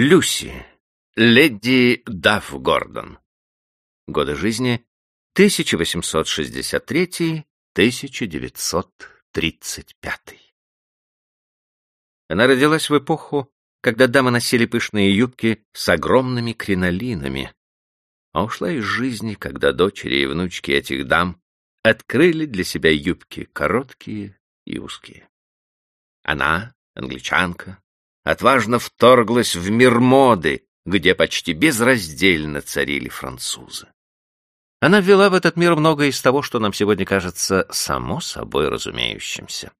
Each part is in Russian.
Люси, леди Дафф Гордон. Годы жизни 1863-1935. Она родилась в эпоху, когда дамы носили пышные юбки с огромными кринолинами, а ушла из жизни, когда дочери и внучки этих дам открыли для себя юбки короткие и узкие. Она, англичанка, отважно вторглась в мир моды, где почти безраздельно царили французы. Она ввела в этот мир многое из того, что нам сегодня кажется само собой разумеющимся.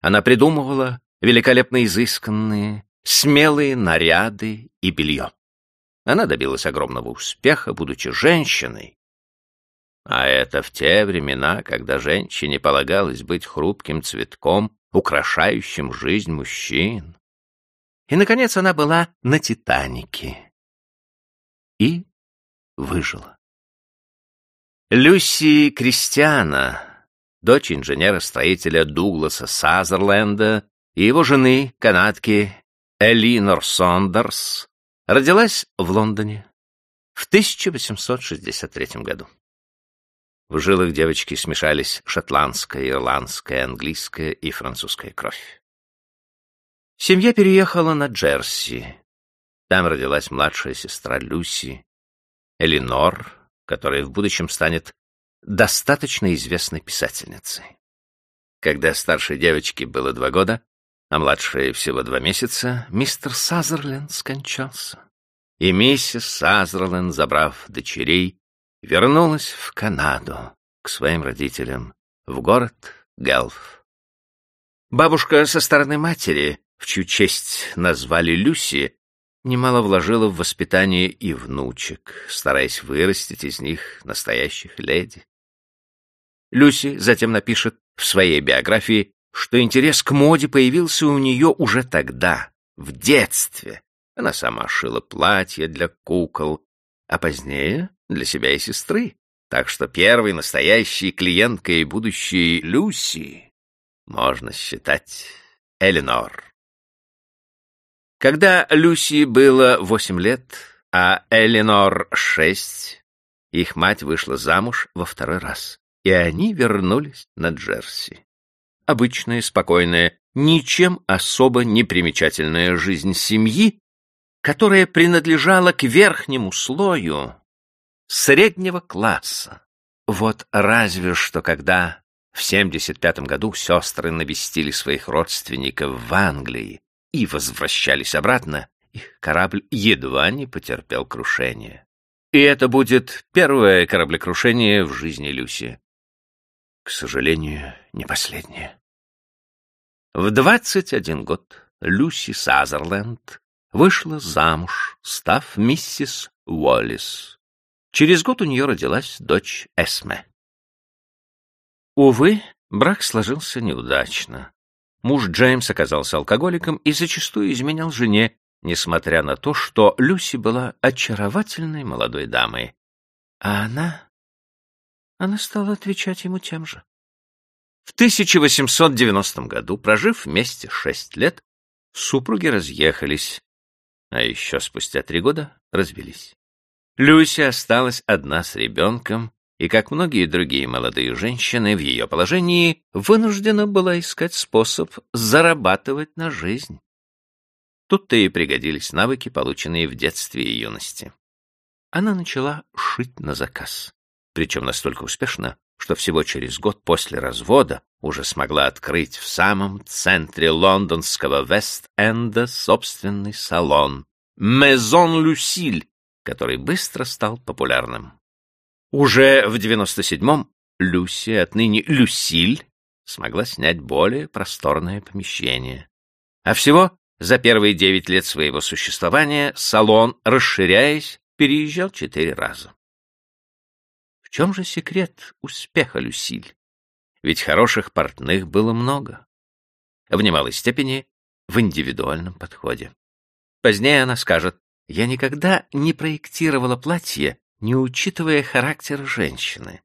Она придумывала великолепно изысканные, смелые наряды и белье. Она добилась огромного успеха, будучи женщиной. А это в те времена, когда женщине полагалось быть хрупким цветком, украшающим жизнь мужчин. И, наконец, она была на «Титанике». И выжила. Люси Кристиана, дочь инженера-строителя Дугласа Сазерленда и его жены, канадки Элинор Сондерс, родилась в Лондоне в 1863 году. В жилах девочки смешались шотландская, ирландская, английская и французская кровь. Семья переехала на Джерси. Там родилась младшая сестра Люси, Элинор, которая в будущем станет достаточно известной писательницей. Когда старшей девочке было два года, а младшей всего два месяца, мистер Сазерленд скончался. И миссис Сазерленд, забрав дочерей, вернулась в Канаду к своим родителям, в город Гелф. Бабушка со стороны матери, в чью честь назвали Люси, немало вложила в воспитание и внучек, стараясь вырастить из них настоящих леди. Люси затем напишет в своей биографии, что интерес к моде появился у нее уже тогда, в детстве. Она сама шила платья для кукол, а позднее для себя и сестры. Так что первой настоящей клиенткой будущей Люси можно считать Эленор. Когда Люси было восемь лет, а Эленор шесть, их мать вышла замуж во второй раз, и они вернулись на Джерси. Обычная, спокойная, ничем особо не примечательная жизнь семьи, которая принадлежала к верхнему слою среднего класса. Вот разве что когда в 75 году сестры навестили своих родственников в Англии и возвращались обратно, их корабль едва не потерпел крушение. И это будет первое кораблекрушение в жизни Люси. К сожалению, не последнее. В 21 год Люси Сазерленд вышла замуж, став миссис Уоллис. Через год у нее родилась дочь Эсме. Увы, брак сложился неудачно. Муж Джеймс оказался алкоголиком и зачастую изменял жене, несмотря на то, что Люси была очаровательной молодой дамой. А она... Она стала отвечать ему тем же. В 1890 году, прожив вместе шесть лет, супруги разъехались, а еще спустя три года развелись. Люся осталась одна с ребенком, и, как многие другие молодые женщины в ее положении, вынуждена была искать способ зарабатывать на жизнь. Тут-то и пригодились навыки, полученные в детстве и юности. Она начала шить на заказ, причем настолько успешно, что всего через год после развода уже смогла открыть в самом центре лондонского Вест-Энда собственный салон «Мезон Люсиль», который быстро стал популярным. Уже в 97-м Люси, отныне Люсиль, смогла снять более просторное помещение. А всего за первые девять лет своего существования салон, расширяясь, переезжал четыре раза. В чем же секрет успеха Люсиль? Ведь хороших портных было много. В немалой степени в индивидуальном подходе. Позднее она скажет, я никогда не проектировала платье, не учитывая характер женщины.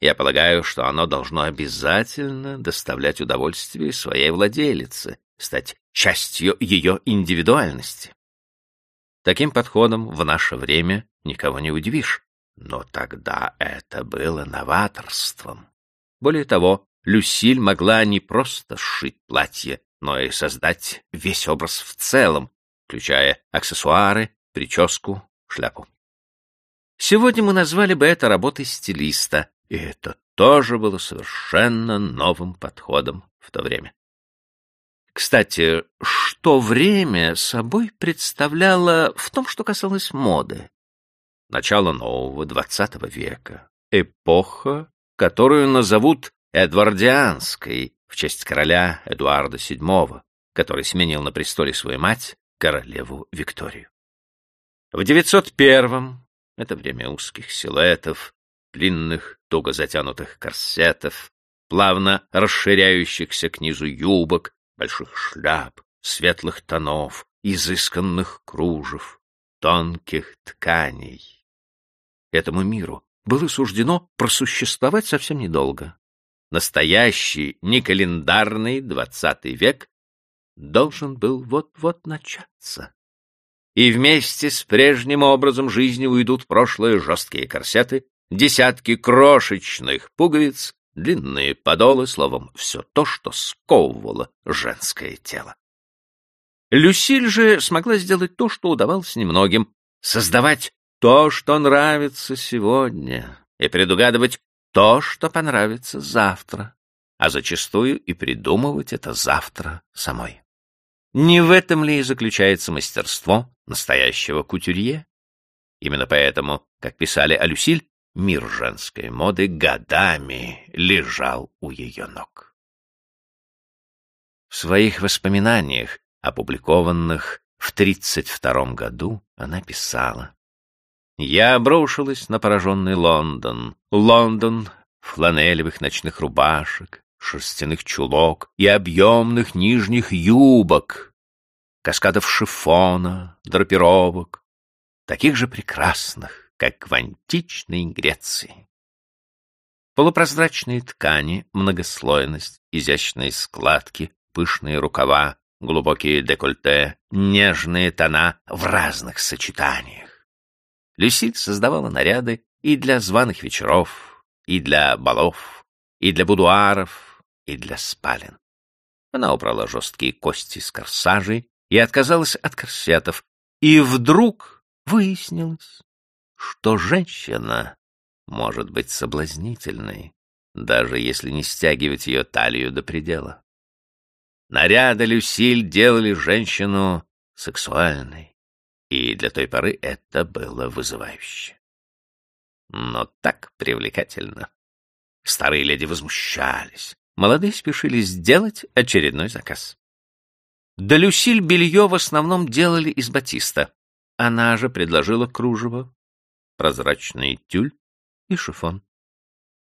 Я полагаю, что оно должно обязательно доставлять удовольствие своей владелице, стать частью ее индивидуальности. Таким подходом в наше время никого не удивишь. Но тогда это было новаторством. Более того, Люсиль могла не просто сшить платье, но и создать весь образ в целом, включая аксессуары, прическу, шляпу. Сегодня мы назвали бы это работой стилиста, и это тоже было совершенно новым подходом в то время. Кстати, что время собой представляло в том, что касалось моды? Начало нового XX века, эпоха, которую назовут Эдвардианской в честь короля Эдуарда VII, который сменил на престоле свою мать, королеву Викторию. В 901-м, это время узких силуэтов, длинных, туго затянутых корсетов, плавно расширяющихся к низу юбок, больших шляп, светлых тонов, изысканных кружев, тонких тканей. Этому миру было суждено просуществовать совсем недолго. Настоящий, не календарный двадцатый век должен был вот-вот начаться. И вместе с прежним образом жизни уйдут в прошлое жесткие корсеты, десятки крошечных пуговиц, длинные подолы, словом, все то, что сковывало женское тело. Люсиль же смогла сделать то, что удавалось немногим — создавать то, что нравится сегодня, и предугадывать то, что понравится завтра, а зачастую и придумывать это завтра самой. Не в этом ли и заключается мастерство настоящего кутюрье? Именно поэтому, как писали о Люсиль, мир женской моды годами лежал у ее ног. В своих воспоминаниях, опубликованных в 1932 году, она писала «Я обрушилась на пораженный Лондон. Лондон фланелевых ночных рубашек, шерстяных чулок и объемных нижних юбок, каскадов шифона, драпировок, таких же прекрасных, как в античной Греции. Полупрозрачные ткани, многослойность, изящные складки, пышные рукава, глубокие декольте, нежные тона в разных сочетаниях. Люсиль создавала наряды и для званых вечеров, и для балов, и для будуаров, и для спален. Она убрала жесткие кости с корсажей и отказалась от корсетов, и вдруг выяснилось, что женщина может быть соблазнительной, даже если не стягивать ее талию до предела. Наряды Люсиль делали женщину сексуальной, и для той поры это было вызывающе. Но так привлекательно. Старые леди возмущались, молодые спешили сделать очередной заказ. Да Люсиль белье в основном делали из батиста. Она же предложила кружево, прозрачный тюль и шифон.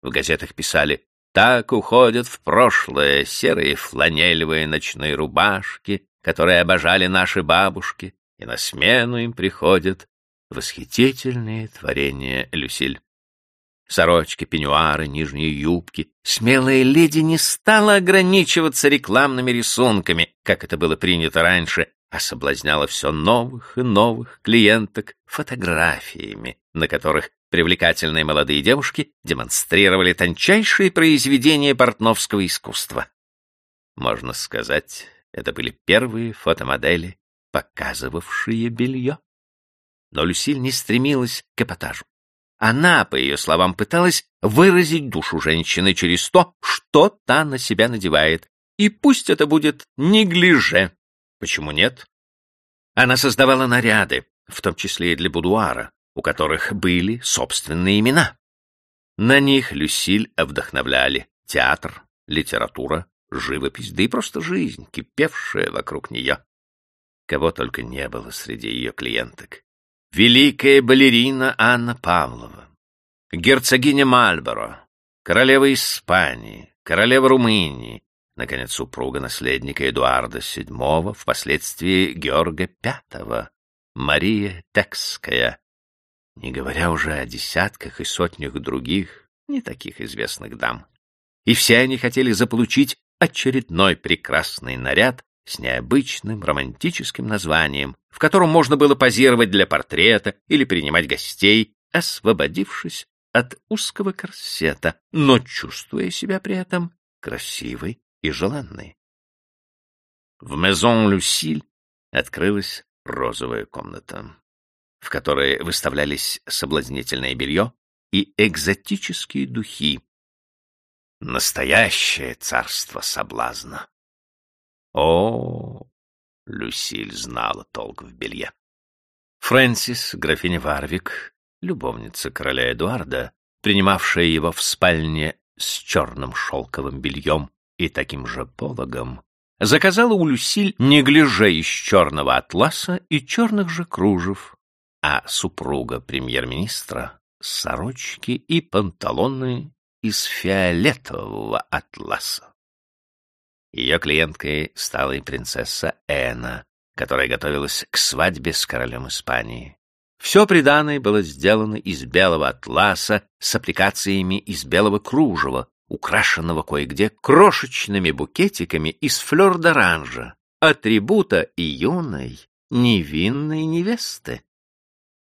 В газетах писали «Так уходят в прошлое серые фланелевые ночные рубашки, которые обожали наши бабушки, и на смену им приходят восхитительные творения Люсиль» сорочки, пеньюары, нижние юбки. Смелая леди не стала ограничиваться рекламными рисунками, как это было принято раньше, а соблазняла все новых и новых клиенток фотографиями, на которых привлекательные молодые девушки демонстрировали тончайшие произведения портновского искусства. Можно сказать, это были первые фотомодели, показывавшие белье. Но Люсиль не стремилась к эпатажу. Она, по ее словам, пыталась выразить душу женщины через то, что та на себя надевает. И пусть это будет неглиже. Почему нет? Она создавала наряды, в том числе и для будуара, у которых были собственные имена. На них Люсиль вдохновляли театр, литература, живопись, да и просто жизнь, кипевшая вокруг нее. Кого только не было среди ее клиенток великая балерина Анна Павлова, герцогиня Мальборо, королева Испании, королева Румынии, наконец, супруга наследника Эдуарда VII, впоследствии Георга V, Мария Текская, не говоря уже о десятках и сотнях других, не таких известных дам. И все они хотели заполучить очередной прекрасный наряд с необычным романтическим названием, в котором можно было позировать для портрета или принимать гостей, освободившись от узкого корсета, но чувствуя себя при этом красивой и желанной. В Мезон Люсиль открылась розовая комната, в которой выставлялись соблазнительное белье и экзотические духи. Настоящее царство соблазна. О, Люсиль знала толк в белье. Фрэнсис, графиня Варвик, любовница короля Эдуарда, принимавшая его в спальне с черным шелковым бельем и таким же пологом, заказала у Люсиль неглиже из черного атласа и черных же кружев, а супруга премьер-министра — сорочки и панталоны из фиолетового атласа. Ее клиенткой стала и принцесса Эна, которая готовилась к свадьбе с королем Испании. Все приданое было сделано из белого атласа с аппликациями из белого кружева, украшенного кое-где крошечными букетиками из флёр-д'оранжа, атрибута и юной, невинной невесты.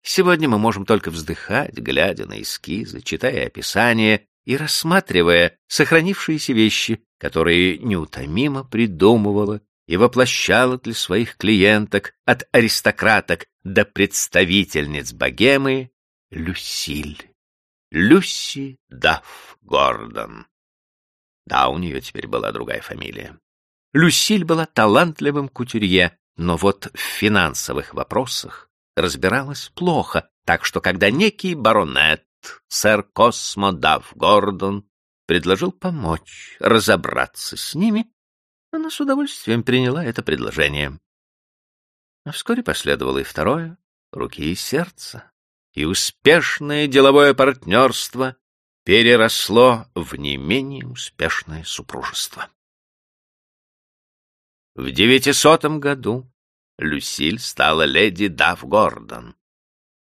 Сегодня мы можем только вздыхать, глядя на эскизы, читая описания и рассматривая сохранившиеся вещи, которые неутомимо придумывала и воплощала для своих клиенток от аристократок до представительниц богемы Люсиль. Люси Дафф Гордон. Да, у нее теперь была другая фамилия. Люсиль была талантливым кутюрье, но вот в финансовых вопросах разбиралась плохо, так что когда некий баронет сэр Космо Дав Гордон предложил помочь разобраться с ними, она с удовольствием приняла это предложение. А вскоре последовало и второе — руки и сердце, и успешное деловое партнерство переросло в не менее успешное супружество. В девятисотом году Люсиль стала леди Дав Гордон,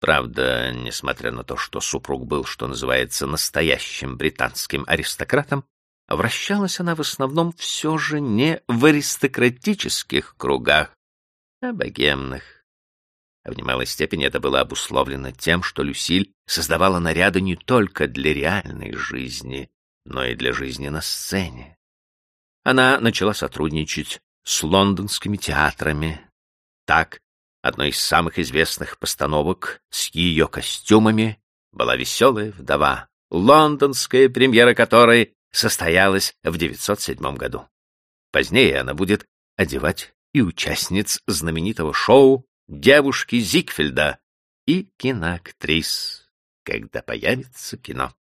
Правда, несмотря на то, что супруг был, что называется, настоящим британским аристократом, вращалась она в основном все же не в аристократических кругах, а богемных. А в немалой степени это было обусловлено тем, что Люсиль создавала наряды не только для реальной жизни, но и для жизни на сцене. Она начала сотрудничать с лондонскими театрами. Так Одной из самых известных постановок с ее костюмами была «Веселая вдова», лондонская премьера которой состоялась в 907 году. Позднее она будет одевать и участниц знаменитого шоу «Девушки Зигфельда» и киноактрис, когда появится кино.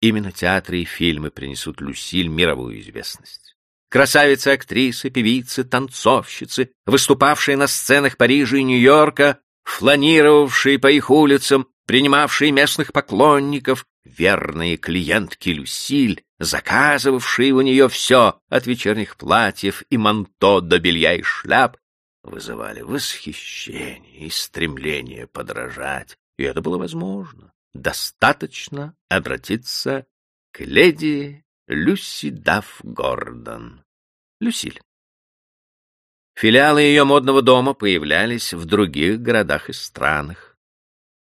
Именно театры и фильмы принесут Люсиль мировую известность. Красавицы, актрисы, певицы, танцовщицы, выступавшие на сценах Парижа и Нью-Йорка, фланировавшие по их улицам, принимавшие местных поклонников, верные клиентки Люсиль, заказывавшие у нее все, от вечерних платьев и манто до белья и шляп, вызывали восхищение и стремление подражать. И это было возможно. Достаточно обратиться к леди Люси Дафф Гордон. Люсиль. Филиалы ее модного дома появлялись в других городах и странах.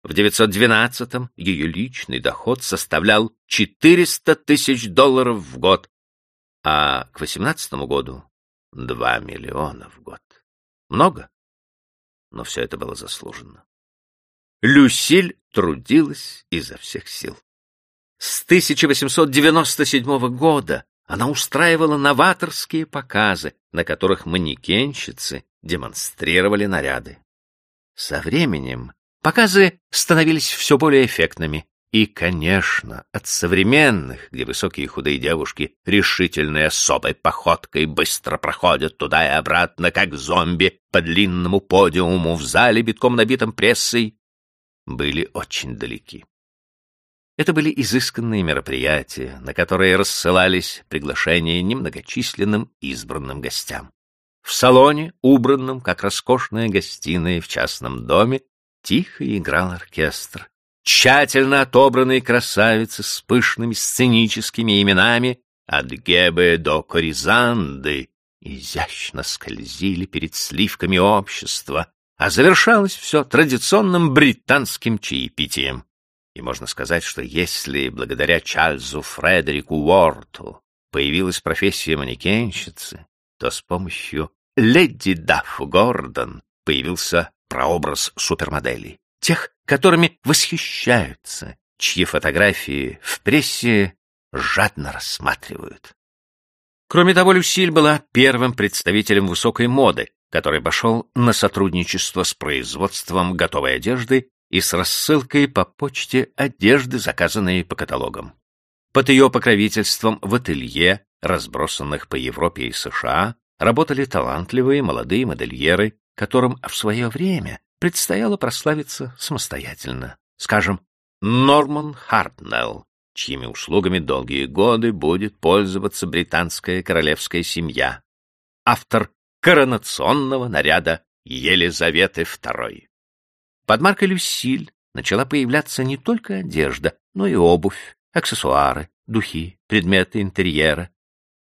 В 912-м ее личный доход составлял 400 тысяч долларов в год, а к 18 году — 2 миллиона в год. Много, но все это было заслуженно. Люсиль трудилась изо всех сил. С 1897 года она устраивала новаторские показы, на которых манекенщицы демонстрировали наряды. Со временем показы становились все более эффектными, и, конечно, от современных, где высокие худые девушки решительной особой походкой быстро проходят туда и обратно, как зомби по длинному подиуму в зале, битком набитом прессой, были очень далеки. Это были изысканные мероприятия, на которые рассылались приглашения немногочисленным избранным гостям. В салоне, убранном, как роскошная гостиная в частном доме, тихо играл оркестр. Тщательно отобранные красавицы с пышными сценическими именами от Гебе до Коризанды изящно скользили перед сливками общества, а завершалось все традиционным британским чаепитием. И можно сказать, что если благодаря Чарльзу Фредерику Уорту появилась профессия манекенщицы, то с помощью леди Дафф Гордон появился прообраз супермоделей, тех, которыми восхищаются, чьи фотографии в прессе жадно рассматривают. Кроме того, Люсиль была первым представителем высокой моды, который пошел на сотрудничество с производством готовой одежды и с рассылкой по почте одежды, заказанной по каталогам. Под ее покровительством в ателье, разбросанных по Европе и США, работали талантливые молодые модельеры, которым в свое время предстояло прославиться самостоятельно. Скажем, Норман Хартнелл, чьими услугами долгие годы будет пользоваться британская королевская семья, автор коронационного наряда Елизаветы II. Под маркой «Люсиль» начала появляться не только одежда, но и обувь, аксессуары, духи, предметы интерьера,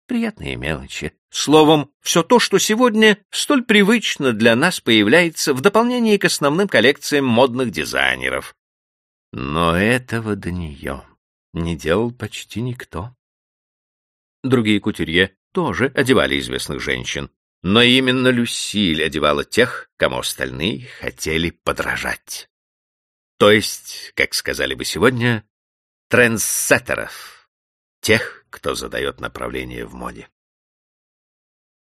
приятные мелочи. Словом, все то, что сегодня столь привычно для нас появляется в дополнении к основным коллекциям модных дизайнеров. Но этого до нее не делал почти никто. Другие кутюрье тоже одевали известных женщин, но именно Люсиль одевала тех, кому остальные хотели подражать. То есть, как сказали бы сегодня, трендсеттеров, тех, кто задает направление в моде.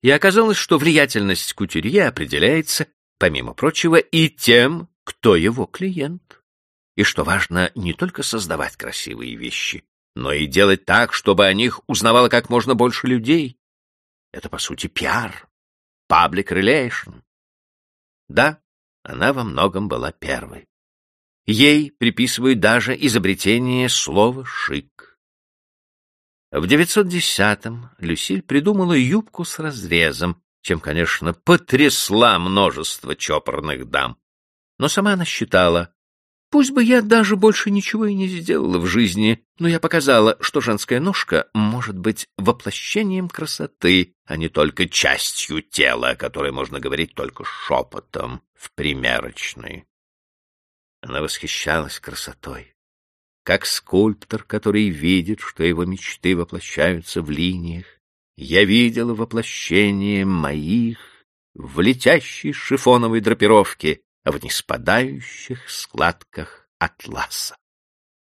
И оказалось, что влиятельность кутюрье определяется, помимо прочего, и тем, кто его клиент и, что важно, не только создавать красивые вещи, но и делать так, чтобы о них узнавало как можно больше людей. Это, по сути, пиар, public relation. Да, она во многом была первой. Ей приписывают даже изобретение слова «шик». В 910-м Люсиль придумала юбку с разрезом, чем, конечно, потрясла множество чопорных дам. Но сама она считала, Пусть бы я даже больше ничего и не сделала в жизни, но я показала, что женская ножка может быть воплощением красоты, а не только частью тела, о которой можно говорить только шепотом в примерочной. Она восхищалась красотой, как скульптор, который видит, что его мечты воплощаются в линиях. Я видела воплощение моих в летящей шифоновой драпировке, в неспадающих складках атласа.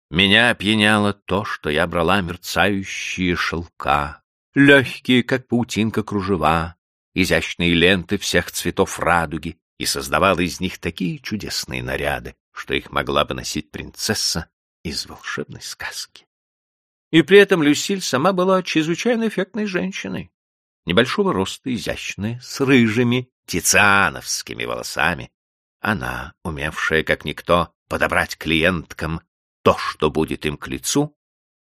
Меня опьяняло то, что я брала мерцающие шелка, легкие, как паутинка кружева, изящные ленты всех цветов радуги, и создавала из них такие чудесные наряды, что их могла бы носить принцесса из волшебной сказки. И при этом Люсиль сама была чрезвычайно эффектной женщиной, небольшого роста, изящная, с рыжими тициановскими волосами, она, умевшая, как никто, подобрать клиенткам то, что будет им к лицу,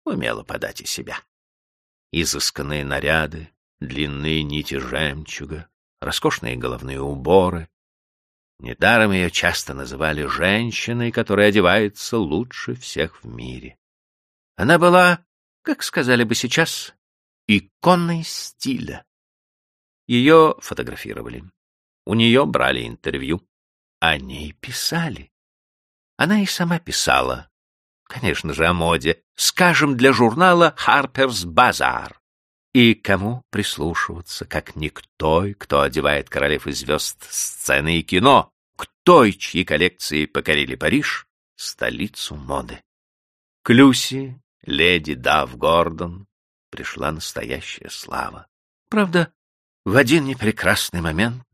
умела подать и себя. Изысканные наряды, длинные нити жемчуга, роскошные головные уборы. Недаром ее часто называли женщиной, которая одевается лучше всех в мире. Она была, как сказали бы сейчас, иконой стиля. Ее фотографировали. У нее брали интервью о ней писали. Она и сама писала, конечно же, о моде, скажем, для журнала Harper's Bazaar. И кому прислушиваться, как не к той, кто одевает королев и звезд сцены и кино, к той, чьи коллекции покорили Париж, столицу моды. К Люси, леди Дав Гордон, пришла настоящая слава. Правда, в один непрекрасный момент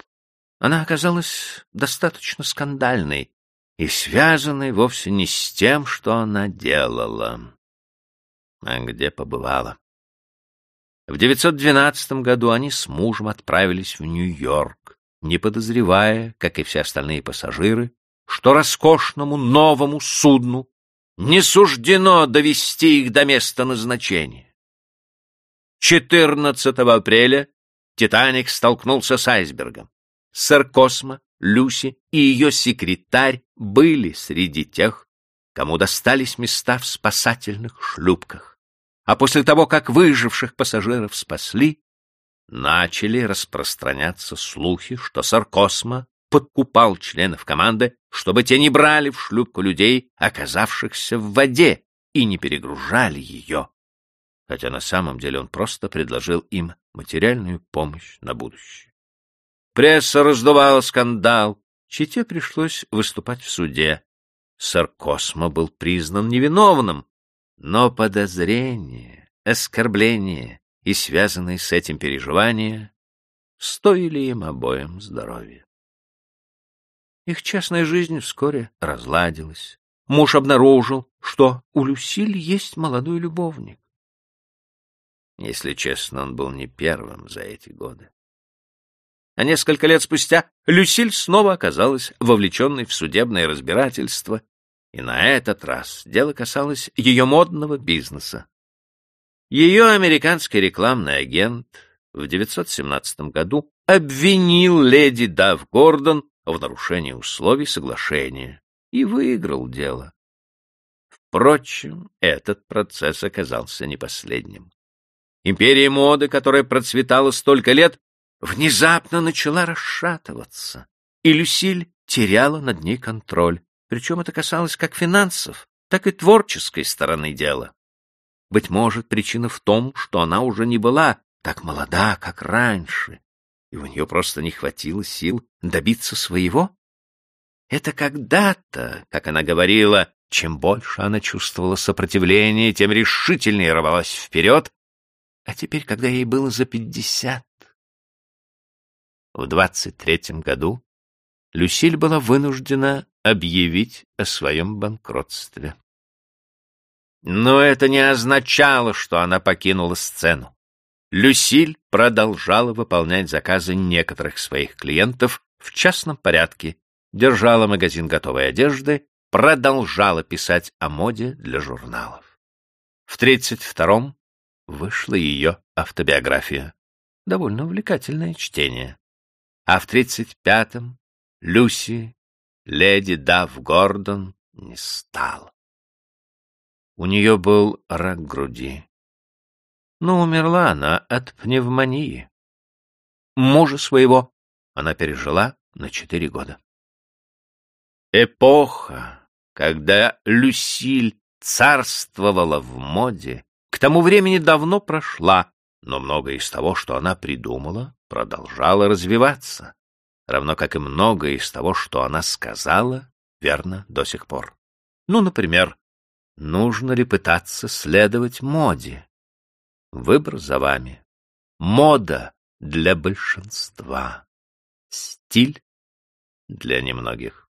она оказалась достаточно скандальной и связанной вовсе не с тем, что она делала, а где побывала. В 912 году они с мужем отправились в Нью-Йорк, не подозревая, как и все остальные пассажиры, что роскошному новому судну не суждено довести их до места назначения. 14 апреля «Титаник» столкнулся с айсбергом. Сэр Космо, Люси и ее секретарь были среди тех, кому достались места в спасательных шлюпках. А после того, как выживших пассажиров спасли, начали распространяться слухи, что Саркосма подкупал членов команды, чтобы те не брали в шлюпку людей, оказавшихся в воде, и не перегружали ее, хотя на самом деле он просто предложил им материальную помощь на будущее. Пресса раздувала скандал, Чите пришлось выступать в суде. Саркосма был признан невиновным, но подозрения, оскорбления и связанные с этим переживания стоили им обоим здоровья. Их частная жизнь вскоре разладилась. Муж обнаружил, что у Люсиль есть молодой любовник. Если честно, он был не первым за эти годы. А несколько лет спустя Люсиль снова оказалась вовлеченной в судебное разбирательство, и на этот раз дело касалось ее модного бизнеса. Ее американский рекламный агент в 917 году обвинил леди Дав Гордон в нарушении условий соглашения и выиграл дело. Впрочем, этот процесс оказался не последним. Империя моды, которая процветала столько лет, внезапно начала расшатываться, и Люсиль теряла над ней контроль. Причем это касалось как финансов, так и творческой стороны дела. Быть может, причина в том, что она уже не была так молода, как раньше, и у нее просто не хватило сил добиться своего? Это когда-то, как она говорила, чем больше она чувствовала сопротивление, тем решительнее рвалась вперед, а теперь, когда ей было за пятьдесят, в 23 году Люсиль была вынуждена объявить о своем банкротстве. Но это не означало, что она покинула сцену. Люсиль продолжала выполнять заказы некоторых своих клиентов в частном порядке, держала магазин готовой одежды, продолжала писать о моде для журналов. В 32-м вышла ее автобиография. Довольно увлекательное чтение а в тридцать пятом Люси, леди Дав Гордон, не стала. У нее был рак груди. Но умерла она от пневмонии. Мужа своего она пережила на четыре года. Эпоха, когда Люсиль царствовала в моде, к тому времени давно прошла, но многое из того, что она придумала, продолжало развиваться, равно как и многое из того, что она сказала, верно до сих пор. Ну, например, нужно ли пытаться следовать моде? Выбор за вами. Мода для большинства. Стиль для немногих.